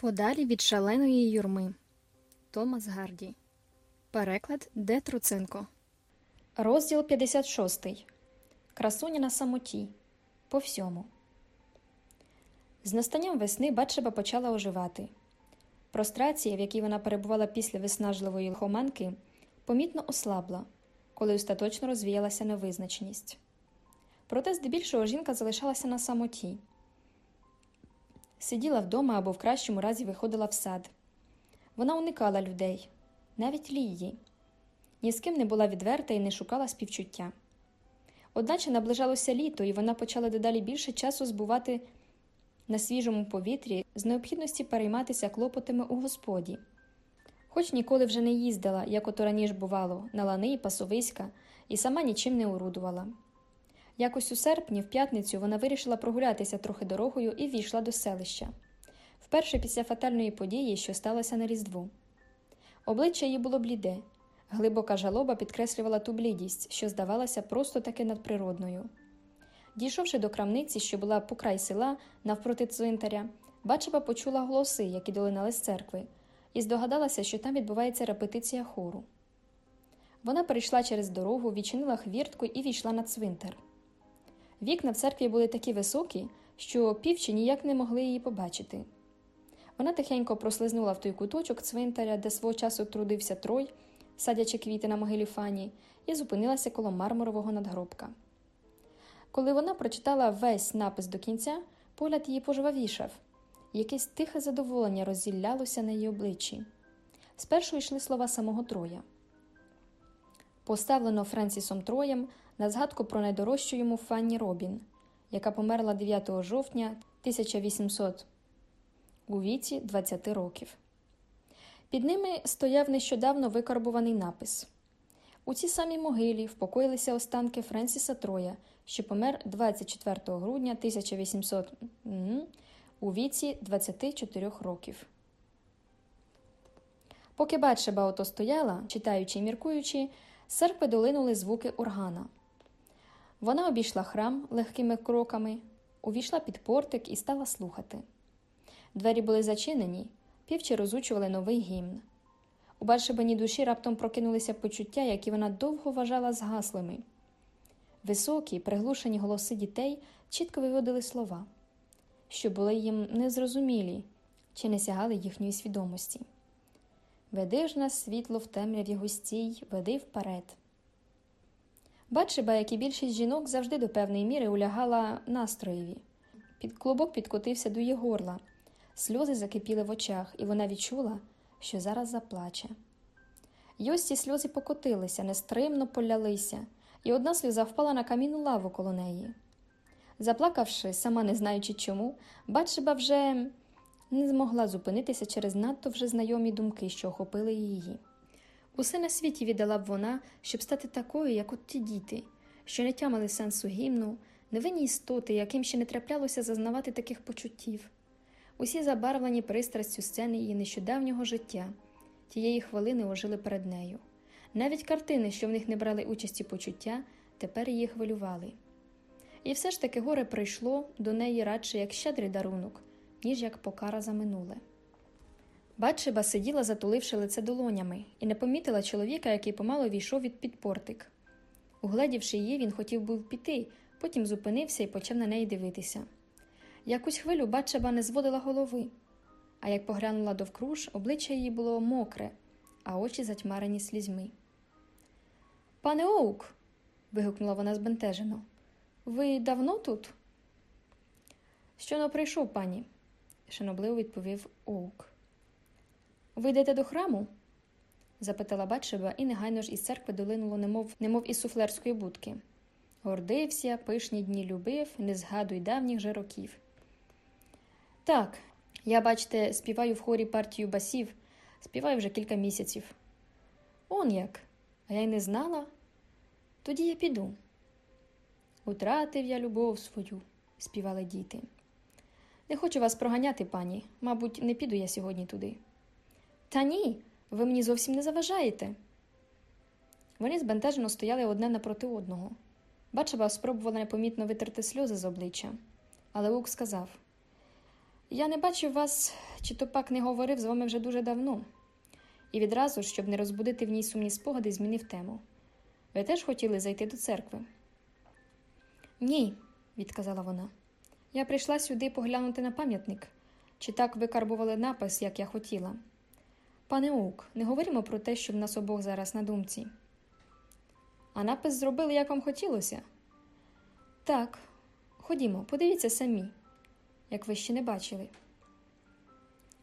Подалі від шаленої юрми. Томас Гарді. Переклад Де Труценко. Розділ 56. Красуня на самоті. По всьому. З настанням весни Батшеба почала оживати. Прострація, в якій вона перебувала після виснажливої лихоманки, помітно ослабла, коли остаточно розвіялася невизначеність. Проте, здебільшого, жінка залишалася на самоті. Сиділа вдома або в кращому разі виходила в сад. Вона уникала людей, навіть Лії. Ні з ким не була відверта і не шукала співчуття. Одначе наближалося літо, і вона почала дедалі більше часу збувати на свіжому повітрі з необхідності перейматися клопотами у господі. Хоч ніколи вже не їздила, як ото раніше бувало, на лани і пасовиська, і сама нічим не орудувала. Якось у серпні, в п'ятницю, вона вирішила прогулятися трохи дорогою і війшла до селища. Вперше після фатальної події, що сталося на Різдву. Обличчя її було бліде, глибока жалоба підкреслювала ту блідість, що здавалася просто таки надприродною. Дійшовши до крамниці, що була по край села, навпроти цвинтаря, Бачеба почула голоси, які долинали з церкви, і здогадалася, що там відбувається репетиція хору. Вона перейшла через дорогу, відчинила хвіртку і війшла на цвинтар. Вікна в церкві були такі високі, що півчі ніяк не могли її побачити. Вона тихенько прослизнула в той куточок цвинтаря, де свого часу трудився Трой, садячи квіти на могилі Фані, і зупинилася коло мармурового надгробка. Коли вона прочитала весь напис до кінця, погляд її пожвавішав, якесь тихе задоволення роззіллялося на її обличчі. Спершу йшли слова самого Троя. Поставлено Френсісом Троєм на згадку про найдорожчу йому Фанні Робін, яка померла 9 жовтня 1800 у віці 20 років. Під ними стояв нещодавно викарбуваний напис у цій самій могилі впокоїлися останки Френсіса Троя, що помер 24 грудня 1800 у віці 24 років. Поки Батшеба ото стояла, читаючи і міркуючи, церкви долинули звуки органа. Вона обійшла храм легкими кроками, увійшла під портик і стала слухати. Двері були зачинені, півчі розучували новий гімн. У Батшебині душі раптом прокинулися почуття, які вона довго вважала згаслими. Високі, приглушені голоси дітей чітко виводили слова, що були їм незрозумілі чи не сягали їхньої свідомості. Веди ж нас світло в темряві густій, веди вперед. Батшеба, як і більшість жінок, завжди до певної міри улягала настроєві. Під клубок підкотився до її горла, сльози закипіли в очах, і вона відчула, що зараз заплаче. І ось ці сльози покотилися, нестримно полялися, і одна сльоза впала на камінну лаву коло неї. Заплакавши, сама не знаючи чому, Батшеба вже не змогла зупинитися через надто вже знайомі думки, що охопили її. Усе на світі віддала б вона, щоб стати такою, як от ті діти, що не тямили сенсу гімну, невинні істоти, яким ще не траплялося зазнавати таких почуттів. Усі забарвлені пристрастю сцени її нещодавнього життя, тієї хвилини ожили перед нею. Навіть картини, що в них не брали участі почуття, тепер її хвилювали. І все ж таки горе прийшло до неї радше як щедрий дарунок, ніж як покара за минуле. Батшеба сиділа, затуливши лице долонями, і не помітила чоловіка, який помало війшов від підпортик. Угледівши її, він хотів був піти, потім зупинився і почав на неї дивитися. Якусь хвилю Батшеба не зводила голови, а як поглянула довкруж, обличчя її було мокре, а очі затьмарені слізьми. Пане Оук. вигукнула вона збентежено. Ви давно тут? Щоно прийшов, пані, шанобливо відповів Оук. Ви йдете до храму? запитала Батшеба, і негайно ж із церкви долинуло, немов, немов із суфлерської будки. Гордився, пишні дні любив, не згадуй давніх же років. Так, я, бачите, співаю в хорі партію басів, співаю вже кілька місяців. Он як, а я й не знала. Тоді я піду. Утратив я любов свою, співали діти. Не хочу вас проганяти, пані. Мабуть, не піду я сьогодні туди. Та ні, ви мені зовсім не заважаєте. Вони збентежено стояли одне напроти одного. Бачива спробувала непомітно витерти сльози з обличчя, але Ук сказав Я не бачив вас, чи то пак не говорив з вами вже дуже давно. І відразу, щоб не розбудити в ній сумні спогади, змінив тему. Ви теж хотіли зайти до церкви? Ні, відказала вона. Я прийшла сюди поглянути на пам'ятник, чи так викарбували напис, як я хотіла. Пане Оук, не говоримо про те, що в нас обох зараз на думці. А напис зробили, як вам хотілося? Так, ходімо, подивіться самі, як ви ще не бачили.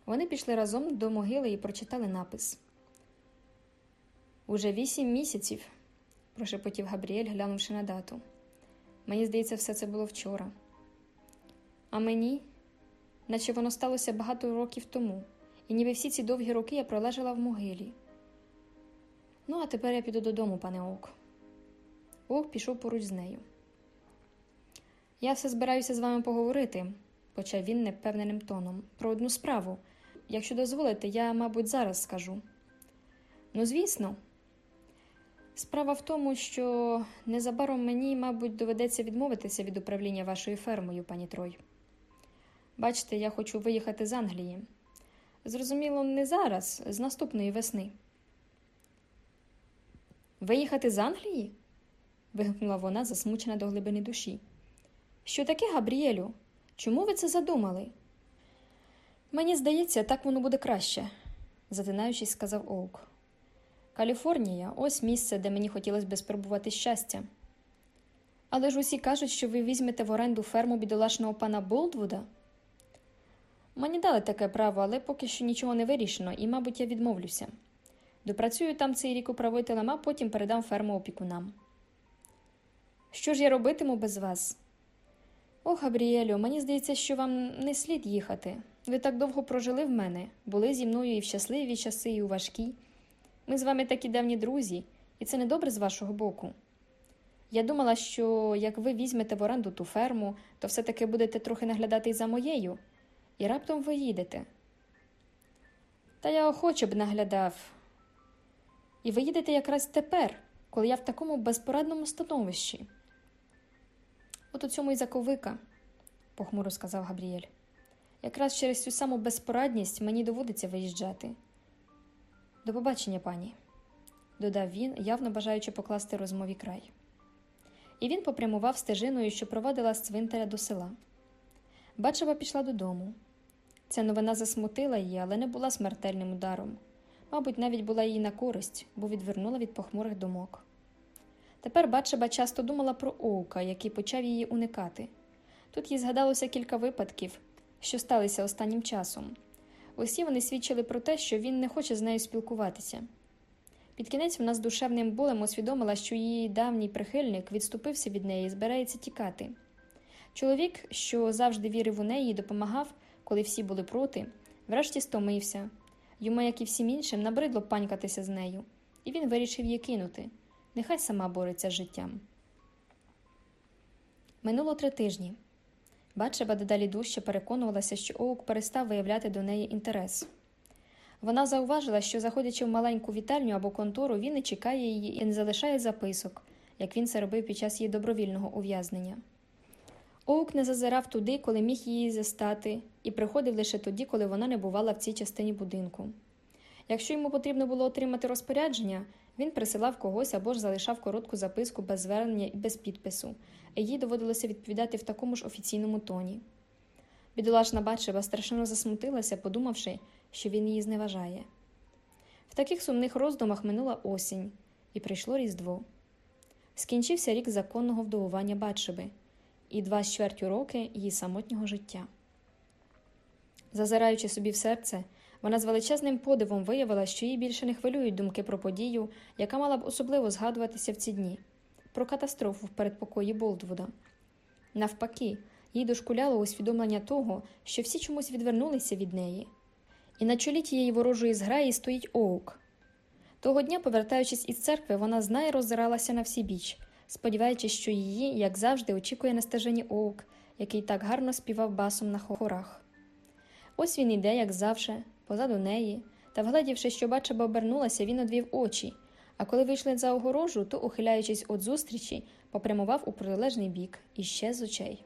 Вони пішли разом до могили і прочитали напис. Уже вісім місяців, прошепотів Габріель, глянувши на дату. Мені здається, все це було вчора. А мені, наче воно сталося багато років тому, і ніби всі ці довгі роки я пролежала в могилі. Ну, а тепер я піду додому, пане Оук. Оук пішов поруч з нею. Я все збираюся з вами поговорити, почав він непевненим тоном, про одну справу. Якщо дозволите, я, мабуть, зараз скажу. Ну, звісно. Справа в тому, що незабаром мені, мабуть, доведеться відмовитися від управління вашою фермою, пані Трой. Бачите, я хочу виїхати з Англії. Зрозуміло, не зараз, з наступної весни. Виїхати з Англії? вигукнула вона, засмучена до глибини душі. Що таке, Габріелю? Чому ви це задумали? Мені здається, так воно буде краще, затинаючись, сказав Оук. Каліфорнія ось місце, де мені хотілося б спробувати щастя. Але ж усі кажуть, що ви візьмете в оренду ферму бідолашного пана Болдвуда. Мені дали таке право, але поки що нічого не вирішено, і, мабуть, я відмовлюся. Допрацюю там цей рік управителем, а потім передам ферму опікунам. Що ж я робитиму без вас? О, Габріелю, мені здається, що вам не слід їхати. Ви так довго прожили в мене, були зі мною і в щасливі часи, і у важкі. Ми з вами такі давні друзі, і це не добре з вашого боку. Я думала, що як ви візьмете в оренду ту ферму, то все-таки будете трохи наглядати й за моєю, і раптом ви їдете. Та я охоче б наглядав. І ви їдете якраз тепер, коли я в такому безпорадному становищі. От у цьому й заковика, похмуро сказав Габріель. Якраз через цю саму безпорадність мені доводиться виїжджати. До побачення, пані, додав він, явно бажаючи покласти розмові край. І він попрямував стежиною, що провадила з цвинтаря до села. Бачева пішла додому. Ця новина засмутила її, але не була смертельним ударом. Мабуть, навіть була їй на користь, бо відвернула від похмурих думок. Тепер Батшеба часто думала про Оука, який почав її уникати. Тут їй згадалося кілька випадків, що сталися останнім часом. Усі вони свідчили про те, що він не хоче з нею спілкуватися. Під кінець вона з душевним болем усвідомила, що її давній прихильник відступився від неї і збирається тікати. Чоловік, що завжди вірив у неї і допомагав, коли всі були проти, врешті стомився. Йому, як і всім іншим, набридло панькатися з нею, і він вирішив її кинути. Нехай сама бореться з життям. Минуло три тижні. Батшеба дедалі дужче переконувалася, що Оук перестав виявляти до неї інтерес. Вона зауважила, що, заходячи в маленьку вітальню або контору, він не чекає її і не залишає записок, як він це робив під час її добровільного ув'язнення. Оук не зазирав туди, коли міг її застати, і приходив лише тоді, коли вона не бувала в цій частині будинку. Якщо йому потрібно було отримати розпорядження, він присилав когось або ж залишав коротку записку без звернення і без підпису, і їй доводилося відповідати в такому ж офіційному тоні. Бідолашна Батшева страшенно засмутилася, подумавши, що він її зневажає. В таких сумних роздумах минула осінь, і прийшло Різдво. Скінчився рік законного вдовування Батшеби і два з чвертю роки її самотнього життя. Зазираючи собі в серце, вона з величезним подивом виявила, що їй більше не хвилюють думки про подію, яка мала б особливо згадуватися в ці дні, про катастрофу в передпокої Болдвуда. Навпаки, їй дошкуляло усвідомлення того, що всі чомусь відвернулися від неї, і на чолі тієї ворожої зграї стоїть Оук. Того дня, повертаючись із церкви, вона знає роззиралася на всі біч, сподіваючись, що її, як завжди, очікує на стежині Оук, який так гарно співав басом на хорах. Ось він іде, як завжди, позаду неї, та, вгледівши, що бачаба обернулася, він одвів очі, а коли вийшли за огорожу, то, ухиляючись від зустрічі, попрямував у протилежний бік і ще з очей.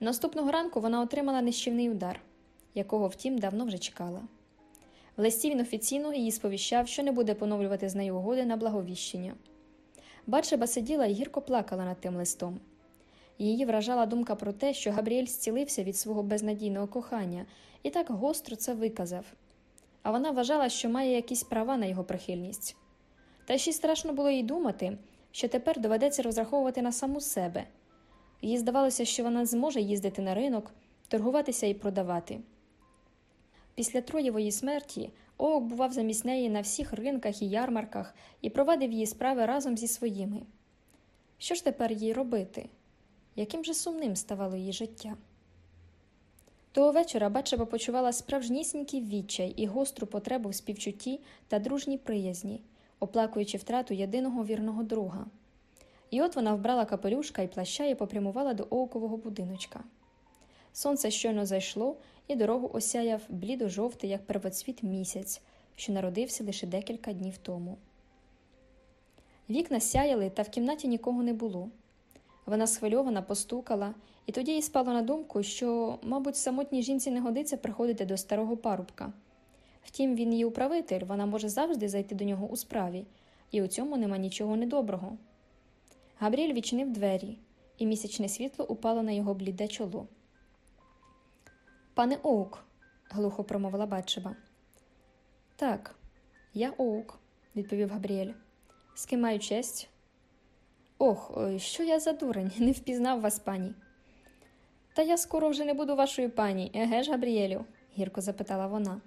Наступного ранку вона отримала нищівний удар. якого, втім, давно вже чекала. В листі він офіційно її сповіщав, що не буде поновлювати з нею угоди на благовіщення. Батшеба сиділа і гірко плакала над тим листом. Її вражала думка про те, що Габріель зцілився від свого безнадійного кохання і так гостро це виказав. А вона вважала, що має якісь права на його прихильність. Та ще страшно було їй думати, що тепер доведеться розраховувати на саму себе. Їй здавалося, що вона зможе їздити на ринок, торгуватися і продавати. Після Троєвої смерті Оок бував замість неї на всіх ринках і ярмарках і провадив її справи разом зі своїми. Що ж тепер їй робити? Яким же сумним ставало її життя? Того вечора Батшеба почувала справжнісінький відчай і гостру потребу в співчутті та дружній приязні, оплакуючи втрату єдиного вірного друга. І от вона вбрала капелюшка і плаща і попрямувала до оукового будиночка. Сонце щойно зайшло, і дорогу осяяв блідо-жовтий, як первоцвіт місяць, що народився лише декілька днів тому. Вікна сяяли, та в кімнаті нікого не було. Вона схвильована постукала, і тоді їй спало на думку, що, мабуть, самотній жінці не годиться приходити до старого парубка. Втім, він її управитель, вона може завжди зайти до нього у справі, і у цьому нема нічого недоброго. Габріель відчинив двері, і місячне світло упало на його бліде чоло. Пане Оук, глухо промовила Батшеба. Так, я Оук, відповів Габріель. З ким маю честь? Ох, що я за дурень, не впізнав вас, пані. Та я скоро вже не буду вашою пані, еге ж, Габріелю? гірко запитала вона.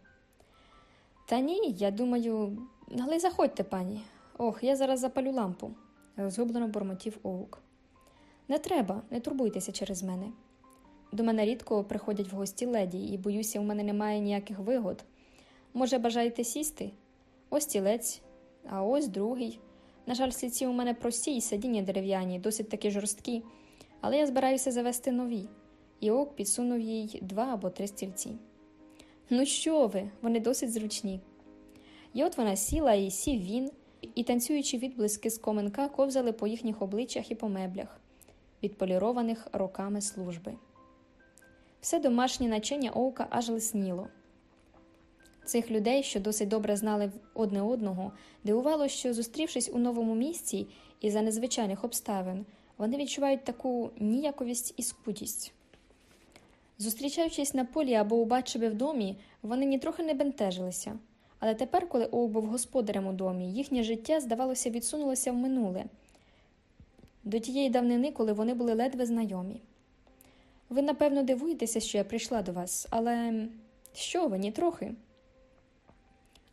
Та ні, я думаю, але заходьте, пані. Ох, я зараз запалю лампу, розгублено бурмотів Оук. Не треба, не турбуйтеся через мене. До мене рідко приходять в гості леді, і боюся, у мене немає ніяких вигод. Може, бажаєте сісти? Ось тілець, а ось другий. На жаль, стільці у мене прості і сидіння дерев'яні, досить таки жорсткі, але я збираюся завести нові, і ок підсунув їй два або три стільці. Ну що ви, вони досить зручні. І от вона сіла, і сів він, і, танцюючи відблиски з коменка, ковзали по їхніх обличчях і по меблях, відполірованих роками служби. Все домашнє начиння оука аж лисніло. Цих людей, що досить добре знали одне одного, дивувало, що, зустрівшись у новому місці і за незвичайних обставин, вони відчувають таку ніяковість і скутість. Зустрічаючись на полі або у бачиві в домі, вони нітрохи не бентежилися, але тепер, коли Оук був господарем у домі, їхнє життя, здавалося, відсунулося в минуле до тієї давнини, коли вони були ледве знайомі. Ви, напевно, дивуєтеся, що я прийшла до вас, але що ви, ні трохи?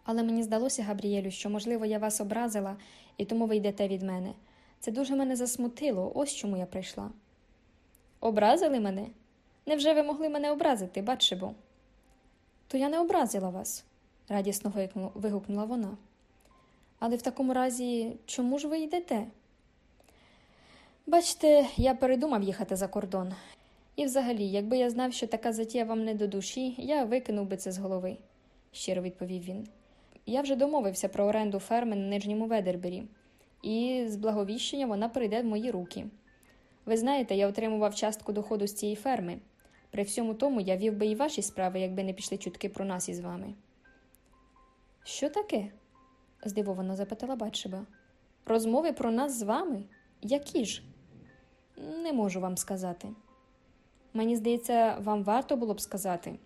Але мені здалося, Габріелю, що, можливо, я вас образила, і тому ви йдете від мене. Це дуже мене засмутило, ось чому я прийшла. Образили мене? Невже ви могли мене образити, бачибо? То я не образила вас, радісно вигукнула вона. Але в такому разі, чому ж ви йдете? Бачте, я передумав їхати за кордон. І взагалі, якби я знав, що така затія вам не до душі, я викинув би це з голови, щиро відповів він. Я вже домовився про оренду ферми на нижньому Ведербері, і з благовіщення вона прийде в мої руки. Ви знаєте, я отримував частку доходу з цієї ферми. При всьому тому я вів би і ваші справи, якби не пішли чутки про нас із вами. Що таке? здивовано запитала Батшеба. Розмови про нас з вами? Які ж? Не можу вам сказати. Мені здається, вам варто було б сказати.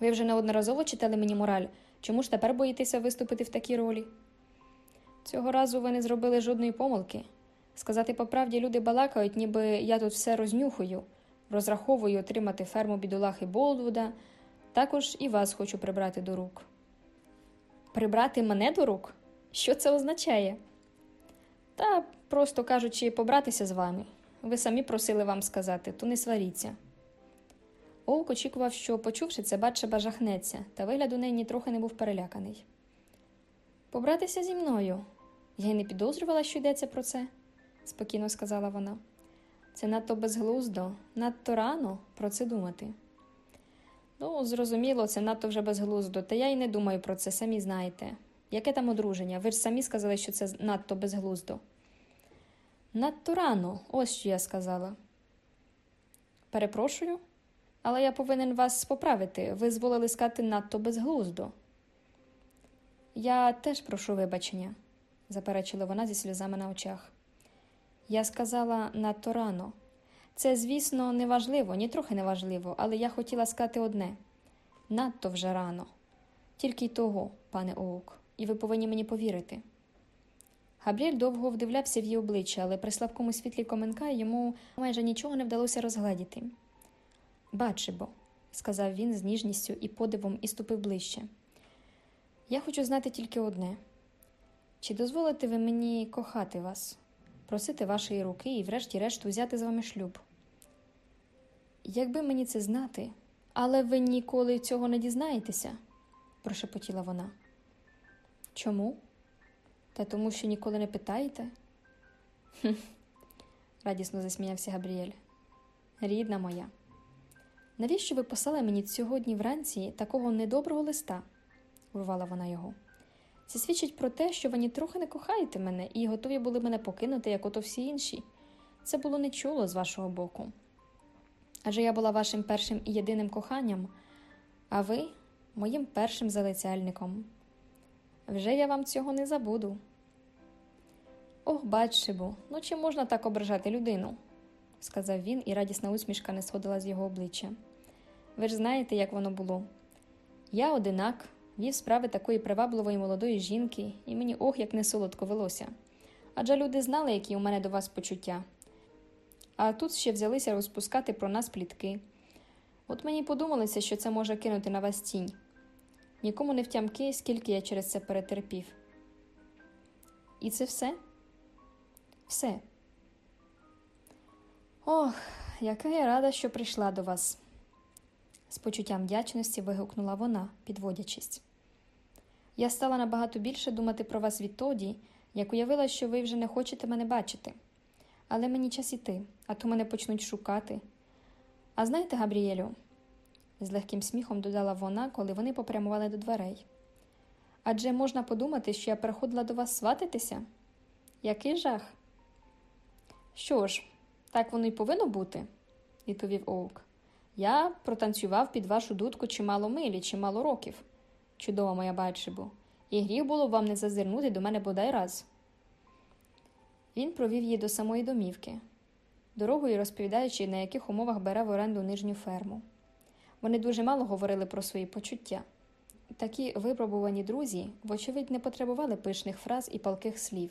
Ви вже неодноразово читали мені мораль, чому ж тепер боїтеся виступити в такій ролі? Цього разу ви не зробили жодної помилки. Сказати по правді, люди балакають, ніби я тут все рознюхую, розраховую отримати ферму бідолахи Болдвуда, також і вас хочу прибрати до рук. Прибрати мене до рук? Що це означає? Та, просто кажучи, побратися з вами. Ви самі просили вам сказати, то не сваріться. Оук очікував, що, почувши це, Батшеба жахнеться, та вигляд у неї нітрохи не був переляканий. Побратися зі мною. Я й не підозрювала, що йдеться про це, спокійно сказала вона. Це надто безглуздо, надто рано про це думати. Ну, зрозуміло, це надто вже безглуздо, та я й не думаю про це, самі знаєте. Яке там одруження? Ви ж самі сказали, що це надто безглуздо. Надто рано, ось що я сказала. Перепрошую, Але я повинен вас поправити. Ви зволили скати надто безглуздо. Я теж прошу вибачення, заперечила вона зі сльозами на очах. Я сказала надто рано. Це, звісно, неважливо, нітрохи не важливо, але я хотіла сказати одне надто вже рано. Тільки й того, пане Оук, і ви повинні мені повірити. Габріель довго вдивлявся в її обличчя, але при слабкому світлі коменка йому майже нічого не вдалося розгледіти. Бачибо, сказав він з ніжністю і подивом і ступив ближче. Я хочу знати тільки одне: чи дозволите ви мені кохати вас, просити вашої руки і, врешті-решт, взяти з вами шлюб? Якби мені це знати, але ви ніколи цього не дізнаєтеся, прошепотіла вона. Чому? Та тому, що ніколи не питаєте? «Хм», – радісно засміявся Габріель. Рідна моя. Навіщо ви послали мені сьогодні вранці такого недоброго листа? урвала вона його. Це свідчить про те, що ви нітрохи не кохаєте мене і готові були мене покинути, як ото всі інші. Це було нечуло з вашого боку. Адже я була вашим першим і єдиним коханням, а ви моїм першим залицяльником. Вже я вам цього не забуду. Ох, бачибо, ну чи можна так ображати людину? сказав він, і радісна усмішка не сходила з його обличчя. Ви ж знаєте, як воно було. Я одинак, вів справи такої привабливої молодої жінки, і мені ох, як не солодко велося. Адже люди знали, які у мене до вас почуття. А тут ще взялися розпускати про нас плітки. От мені подумалося, що це може кинути на вас тінь. Нікому не втямки, скільки я через це перетерпів. І це все? Все. Ох, яка я рада, що прийшла до вас. З почуттям вдячності вигукнула вона, підводячись. Я стала набагато більше думати про вас відтоді, як уявила, що ви вже не хочете мене бачити. Але мені час іти, а то мене почнуть шукати. А знаєте, Габріелю, з легким сміхом додала вона, коли вони попрямували до дверей. Адже можна подумати, що я приходила до вас сватитися? Який жах? Що ж, так воно й повинно бути, відповів Оук. Я протанцював під вашу дудку чимало милі, чимало років. Чудова моя бачибо, і гріх було вам не зазирнути до мене бодай раз. Він провів її до самої домівки, дорогою розповідаючи, на яких умовах бере в оренду нижню ферму. Вони дуже мало говорили про свої почуття. Такі випробувані друзі, вочевидь, не потребували пишних фраз і палких слів.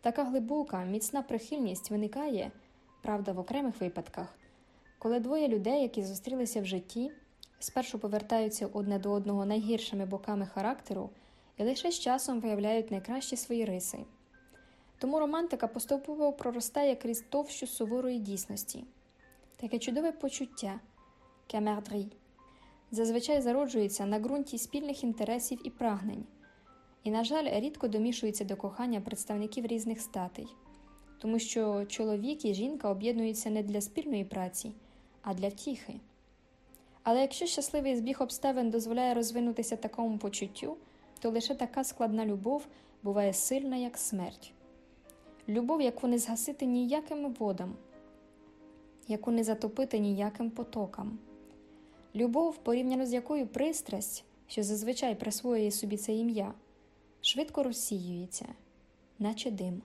Така глибока, міцна прихильність виникає, правда, в окремих випадках, коли двоє людей, які зустрілися в житті, спершу повертаються одне до одного найгіршими боками характеру і лише з часом виявляють найкращі свої риси. Тому романтика поступово проростає крізь товщу суворої дійсності, таке чудове почуття кемердрі, зазвичай зароджується на ґрунті спільних інтересів і прагнень, і, на жаль, рідко домішується до кохання представників різних статей, тому що чоловік і жінка об'єднуються не для спільної праці, а для втіхи. Але якщо щасливий збіг обставин дозволяє розвинутися такому почуттю, то лише така складна любов буває сильна, як смерть. Любов, яку не згасити ніяким водам, яку не затопити ніяким потокам. Любов, порівняно з якою пристрасть, що зазвичай присвоює собі це ім'я, швидко розсіюється, наче дим.